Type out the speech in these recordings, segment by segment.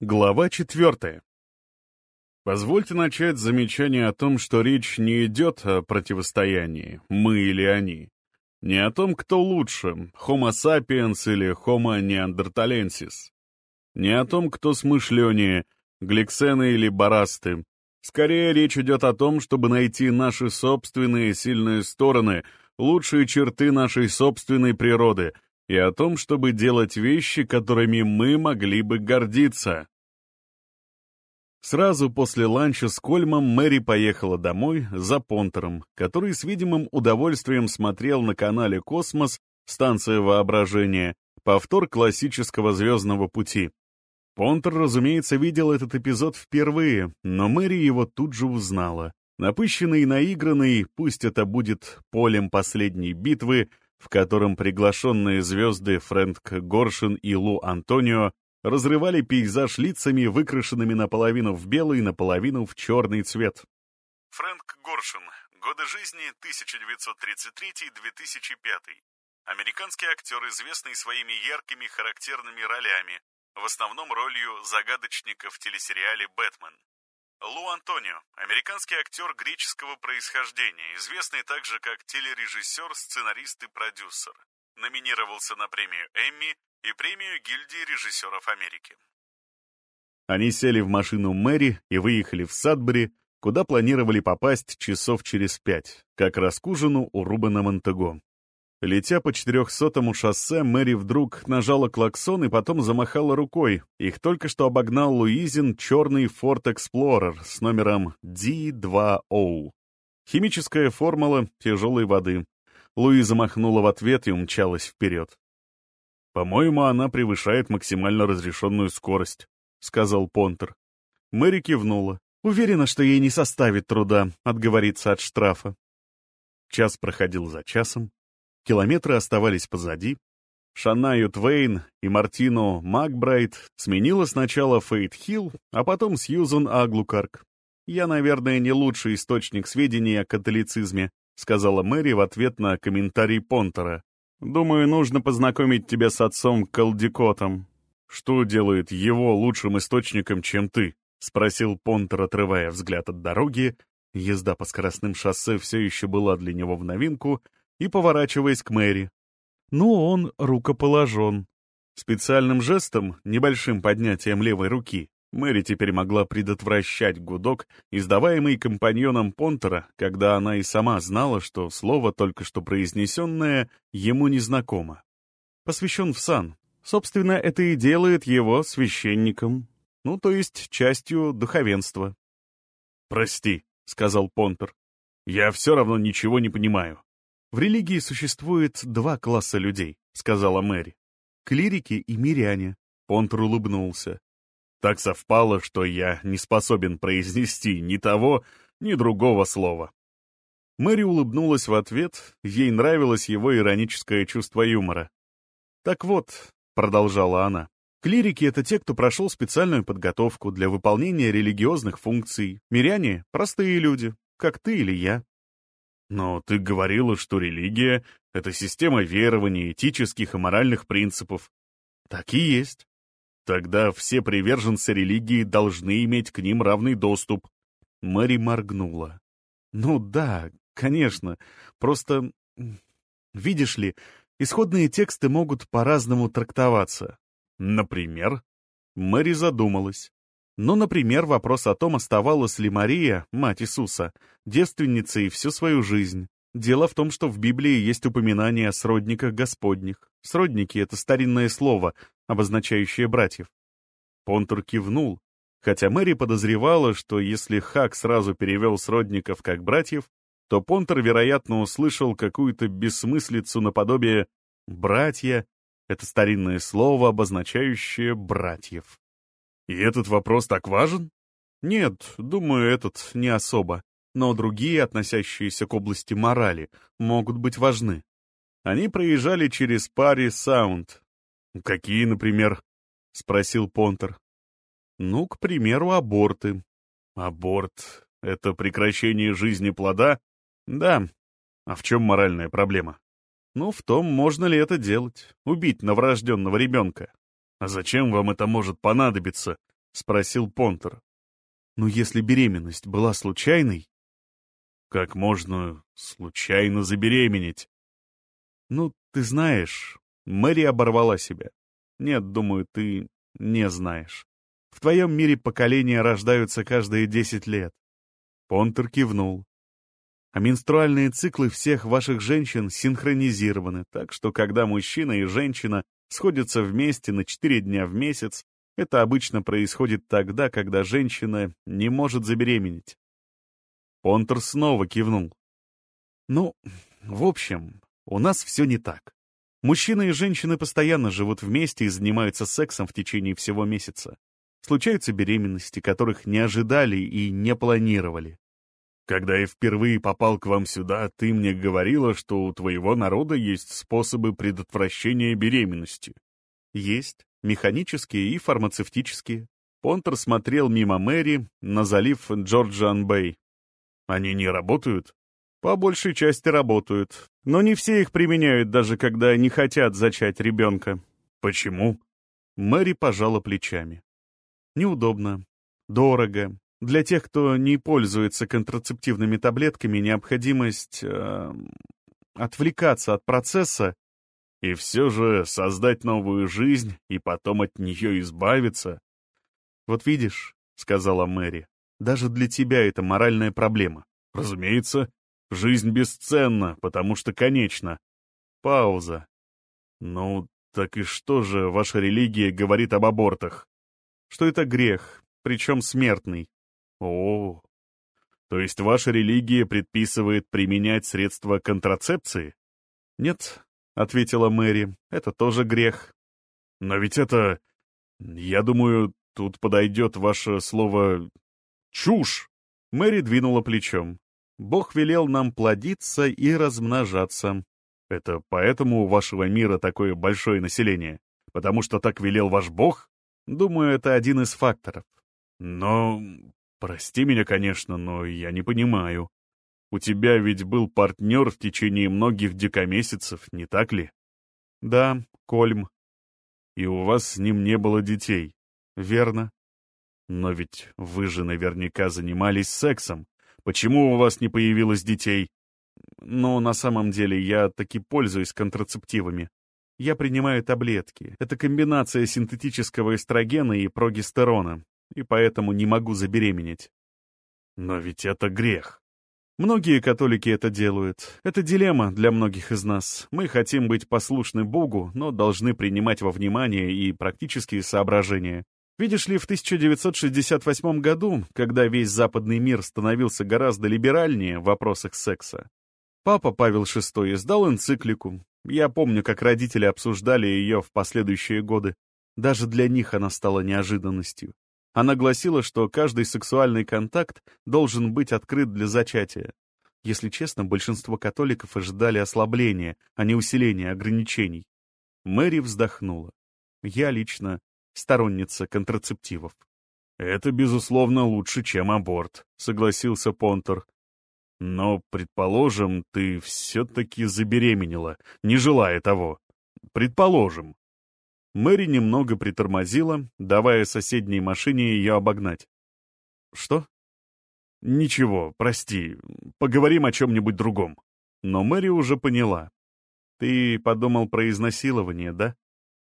Глава четвертая. Позвольте начать с замечания о том, что речь не идет о противостоянии, мы или они. Не о том, кто лучше, Homo sapiens или Homo neanderthalensis. Не о том, кто смышленнее, гликсены или барасты. Скорее, речь идет о том, чтобы найти наши собственные сильные стороны, лучшие черты нашей собственной природы — и о том, чтобы делать вещи, которыми мы могли бы гордиться. Сразу после ланча с Кольмом Мэри поехала домой за Понтером, который с видимым удовольствием смотрел на канале «Космос» станция воображения, повтор классического «Звездного пути». Понтер, разумеется, видел этот эпизод впервые, но Мэри его тут же узнала. Напыщенный и наигранный, пусть это будет полем последней битвы, в котором приглашенные звезды Фрэнк Горшин и Лу Антонио разрывали пейзаж лицами, выкрашенными наполовину в белый, наполовину в черный цвет. Фрэнк Горшин. Годы жизни 1933-2005. Американский актер, известный своими яркими характерными ролями, в основном ролью загадочника в телесериале «Бэтмен». Лу Антонио, американский актер греческого происхождения, известный также как телережиссер, сценарист и продюсер. Номинировался на премию Эмми и премию гильдии режиссеров Америки. Они сели в машину Мэри и выехали в Садбери, куда планировали попасть часов через пять, как раз к ужину у Рубена Монтего. Летя по 400-му шоссе, Мэри вдруг нажала клаксон и потом замахала рукой. Их только что обогнал Луизин черный Ford Explorer с номером D2O. Химическая формула тяжелой воды. Луиза махнула в ответ и умчалась вперед. «По-моему, она превышает максимально разрешенную скорость», — сказал Понтер. Мэри кивнула. Уверена, что ей не составит труда отговориться от штрафа. Час проходил за часом. Километры оставались позади. Шанаю Твейн и Мартину Макбрайт сменила сначала Фейт Хилл, а потом Сьюзан Аглукарк. «Я, наверное, не лучший источник сведений о католицизме», сказала Мэри в ответ на комментарий Понтера. «Думаю, нужно познакомить тебя с отцом Калдикотом». «Что делает его лучшим источником, чем ты?» — спросил Понтер, отрывая взгляд от дороги. Езда по скоростным шоссе все еще была для него в новинку, и поворачиваясь к Мэри. Ну, он рукоположен. Специальным жестом, небольшим поднятием левой руки, Мэри теперь могла предотвращать гудок, издаваемый компаньоном Понтера, когда она и сама знала, что слово, только что произнесенное, ему незнакомо. Посвящен в сан. Собственно, это и делает его священником. Ну, то есть частью духовенства. «Прости», — сказал Понтер. «Я все равно ничего не понимаю». «В религии существует два класса людей», — сказала Мэри. «Клирики и миряне». Понтер улыбнулся. «Так совпало, что я не способен произнести ни того, ни другого слова». Мэри улыбнулась в ответ, ей нравилось его ироническое чувство юмора. «Так вот», — продолжала она, — «клирики — это те, кто прошел специальную подготовку для выполнения религиозных функций. Миряне — простые люди, как ты или я. Но ты говорила, что религия — это система верований, этических и моральных принципов. Так и есть. Тогда все приверженцы религии должны иметь к ним равный доступ. Мэри моргнула. Ну да, конечно. Просто, видишь ли, исходные тексты могут по-разному трактоваться. Например? Мэри задумалась. Но, например, вопрос о том, оставалась ли Мария, мать Иисуса, девственницей всю свою жизнь. Дело в том, что в Библии есть упоминание о сродниках Господних. Сродники — это старинное слово, обозначающее братьев. Понтур кивнул, хотя Мэри подозревала, что если Хак сразу перевел сродников как братьев, то Понтер, вероятно, услышал какую-то бессмыслицу наподобие «братья» — это старинное слово, обозначающее братьев. И этот вопрос так важен? Нет, думаю, этот не особо. Но другие, относящиеся к области морали, могут быть важны. Они проезжали через Пари Саунд. «Какие, например?» — спросил Понтер. «Ну, к примеру, аборты». «Аборт — это прекращение жизни плода?» «Да. А в чем моральная проблема?» «Ну, в том, можно ли это делать. Убить новорожденного ребенка. «А зачем вам это может понадобиться?» — спросил Понтер. «Ну, если беременность была случайной...» «Как можно случайно забеременеть?» «Ну, ты знаешь...» Мэри оборвала себя. «Нет, думаю, ты не знаешь. В твоем мире поколения рождаются каждые десять лет». Понтер кивнул. А менструальные циклы всех ваших женщин синхронизированы, так что когда мужчина и женщина сходятся вместе на четыре дня в месяц, это обычно происходит тогда, когда женщина не может забеременеть. Понтер снова кивнул. Ну, в общем, у нас все не так. Мужчины и женщины постоянно живут вместе и занимаются сексом в течение всего месяца. Случаются беременности, которых не ожидали и не планировали. Когда я впервые попал к вам сюда, ты мне говорила, что у твоего народа есть способы предотвращения беременности. Есть, механические и фармацевтические. Понтер смотрел мимо Мэри на залив Джорджан-Бэй. Они не работают? По большей части работают, но не все их применяют, даже когда не хотят зачать ребенка. Почему? Мэри пожала плечами. Неудобно, дорого. Для тех, кто не пользуется контрацептивными таблетками, необходимость э, отвлекаться от процесса и все же создать новую жизнь и потом от нее избавиться. «Вот видишь», — сказала Мэри, — «даже для тебя это моральная проблема. Разумеется, Жизнь бесценна, потому что конечна. Пауза. Ну, так и что же ваша религия говорит об абортах? Что это грех, причем смертный. О, то есть ваша религия предписывает применять средства контрацепции? Нет, ответила Мэри, это тоже грех. Но ведь это... Я думаю, тут подойдет ваше слово «чушь». Мэри двинула плечом. Бог велел нам плодиться и размножаться. Это поэтому у вашего мира такое большое население? Потому что так велел ваш Бог? Думаю, это один из факторов. Но... Прости меня, конечно, но я не понимаю. У тебя ведь был партнер в течение многих декамесяцев, не так ли? Да, Кольм. И у вас с ним не было детей. Верно. Но ведь вы же наверняка занимались сексом. Почему у вас не появилось детей? Ну, на самом деле, я таки пользуюсь контрацептивами. Я принимаю таблетки. Это комбинация синтетического эстрогена и прогестерона, и поэтому не могу забеременеть. Но ведь это грех. Многие католики это делают. Это дилемма для многих из нас. Мы хотим быть послушны Богу, но должны принимать во внимание и практические соображения. Видишь ли, в 1968 году, когда весь западный мир становился гораздо либеральнее в вопросах секса, папа Павел VI издал энциклику. Я помню, как родители обсуждали ее в последующие годы. Даже для них она стала неожиданностью. Она гласила, что каждый сексуальный контакт должен быть открыт для зачатия. Если честно, большинство католиков ожидали ослабления, а не усиления ограничений. Мэри вздохнула. Я лично сторонница контрацептивов. «Это, безусловно, лучше, чем аборт», — согласился Понтер. «Но, предположим, ты все-таки забеременела, не желая того. Предположим». Мэри немного притормозила, давая соседней машине ее обогнать. «Что?» «Ничего, прости. Поговорим о чем-нибудь другом». Но Мэри уже поняла. «Ты подумал про изнасилование, да?»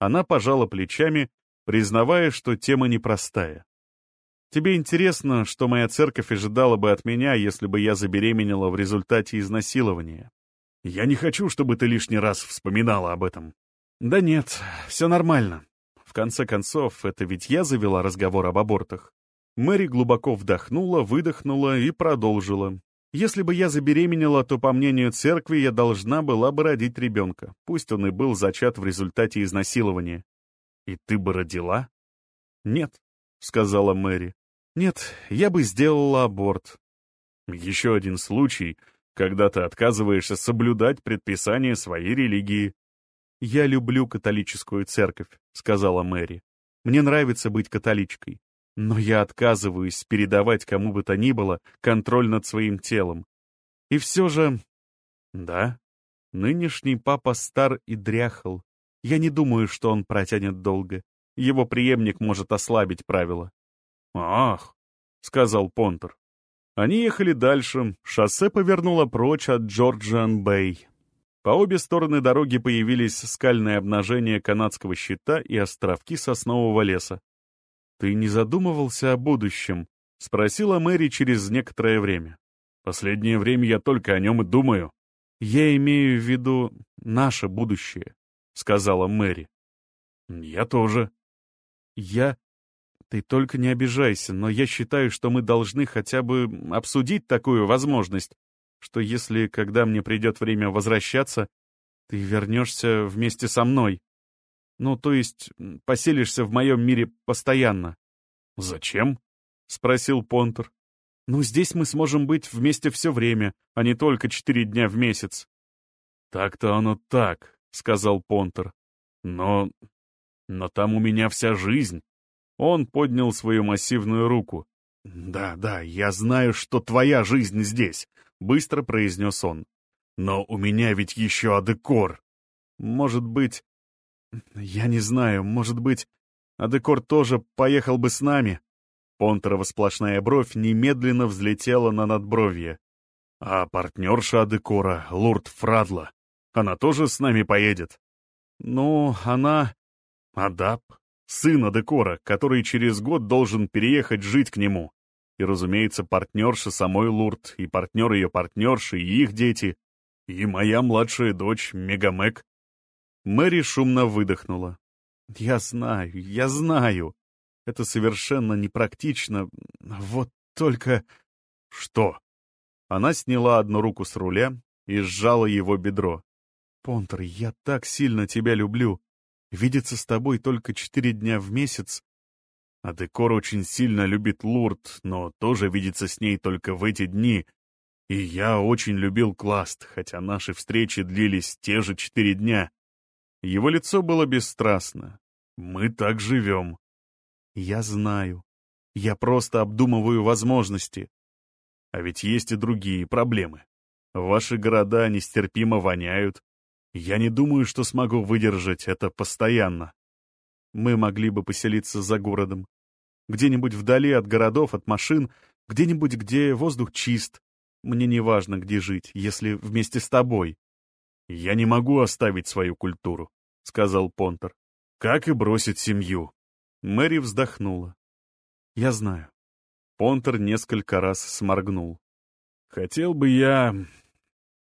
Она пожала плечами, признавая, что тема непростая. Тебе интересно, что моя церковь ожидала бы от меня, если бы я забеременела в результате изнасилования? Я не хочу, чтобы ты лишний раз вспоминала об этом. Да нет, все нормально. В конце концов, это ведь я завела разговор об абортах. Мэри глубоко вдохнула, выдохнула и продолжила. Если бы я забеременела, то, по мнению церкви, я должна была бы родить ребенка, пусть он и был зачат в результате изнасилования. «И ты бы родила?» «Нет», — сказала Мэри. «Нет, я бы сделала аборт». «Еще один случай, когда ты отказываешься соблюдать предписания своей религии». «Я люблю католическую церковь», — сказала Мэри. «Мне нравится быть католичкой. Но я отказываюсь передавать кому бы то ни было контроль над своим телом. И все же... Да, нынешний папа стар и дряхал, я не думаю, что он протянет долго. Его преемник может ослабить правила. «Ах», — сказал Понтер. Они ехали дальше, шоссе повернуло прочь от Джорджиан-Бэй. По обе стороны дороги появились скальные обнажения канадского щита и островки соснового леса. «Ты не задумывался о будущем?» — спросила Мэри через некоторое время. «Последнее время я только о нем и думаю». «Я имею в виду наше будущее», — сказала Мэри. «Я тоже». «Я ты только не обижайся, но я считаю, что мы должны хотя бы обсудить такую возможность, что если, когда мне придет время возвращаться, ты вернешься вместе со мной. Ну, то есть, поселишься в моем мире постоянно. «Зачем?» — спросил Понтер. «Ну, здесь мы сможем быть вместе все время, а не только четыре дня в месяц». «Так-то оно так», — сказал Понтер. «Но... но там у меня вся жизнь». Он поднял свою массивную руку. «Да, да, я знаю, что твоя жизнь здесь», — быстро произнес он. «Но у меня ведь еще Адекор. Может быть... Я не знаю, может быть, Адекор тоже поехал бы с нами?» Понтерова сплошная бровь немедленно взлетела на надбровье. «А партнерша Адекора, Лурд Фрадла, она тоже с нами поедет?» «Ну, она...» «Адап, сына Декора, который через год должен переехать жить к нему. И, разумеется, партнерша самой Лурд, и партнер ее партнерши, и их дети, и моя младшая дочь Мегамек. Мэри шумно выдохнула. «Я знаю, я знаю. Это совершенно непрактично. Вот только...» «Что?» Она сняла одну руку с руля и сжала его бедро. «Понтер, я так сильно тебя люблю. Видеться с тобой только четыре дня в месяц. А Декор очень сильно любит Лурд, но тоже видится с ней только в эти дни. И я очень любил Класт, хотя наши встречи длились те же четыре дня. Его лицо было бесстрастно. Мы так живем. Я знаю. Я просто обдумываю возможности. А ведь есть и другие проблемы. Ваши города нестерпимо воняют, я не думаю, что смогу выдержать это постоянно. Мы могли бы поселиться за городом. Где-нибудь вдали от городов, от машин, где-нибудь, где воздух чист. Мне не важно, где жить, если вместе с тобой. Я не могу оставить свою культуру, — сказал Понтер. Как и бросить семью. Мэри вздохнула. Я знаю. Понтер несколько раз сморгнул. Хотел бы я...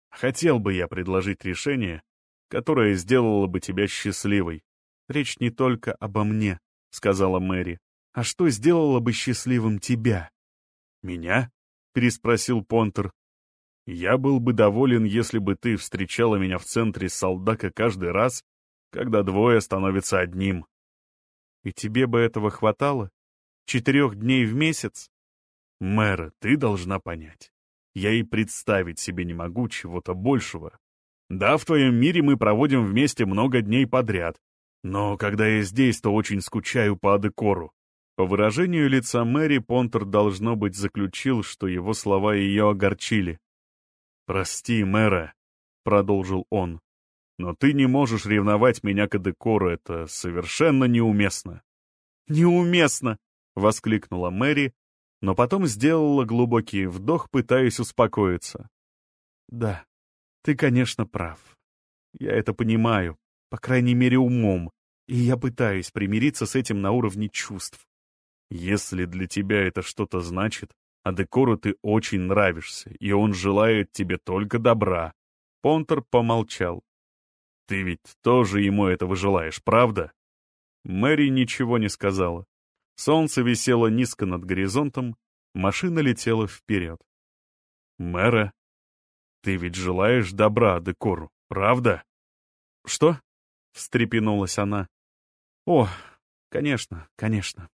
Хотел бы я предложить решение, которая сделала бы тебя счастливой. Речь не только обо мне, — сказала Мэри. А что сделало бы счастливым тебя? Меня? — переспросил Понтер. Я был бы доволен, если бы ты встречала меня в центре Солдака каждый раз, когда двое становятся одним. И тебе бы этого хватало? Четырех дней в месяц? Мэра, ты должна понять. Я и представить себе не могу чего-то большего. Да, в твоем мире мы проводим вместе много дней подряд. Но когда я здесь, то очень скучаю по Адекору. По выражению лица Мэри, Понтер, должно быть, заключил, что его слова ее огорчили. «Прости, мэра», — продолжил он, — «но ты не можешь ревновать меня к Адекору, это совершенно неуместно». «Неуместно!» — воскликнула Мэри, но потом сделала глубокий вдох, пытаясь успокоиться. «Да, ты, конечно, прав. Я это понимаю, по крайней мере, умом, и я пытаюсь примириться с этим на уровне чувств. Если для тебя это что-то значит, а Декору ты очень нравишься, и он желает тебе только добра. Понтер помолчал. Ты ведь тоже ему этого желаешь, правда? Мэри ничего не сказала. Солнце висело низко над горизонтом, машина летела вперед. Мэра ты ведь желаешь добра Декору, правда? Что? Встрепенулась она. О, конечно, конечно.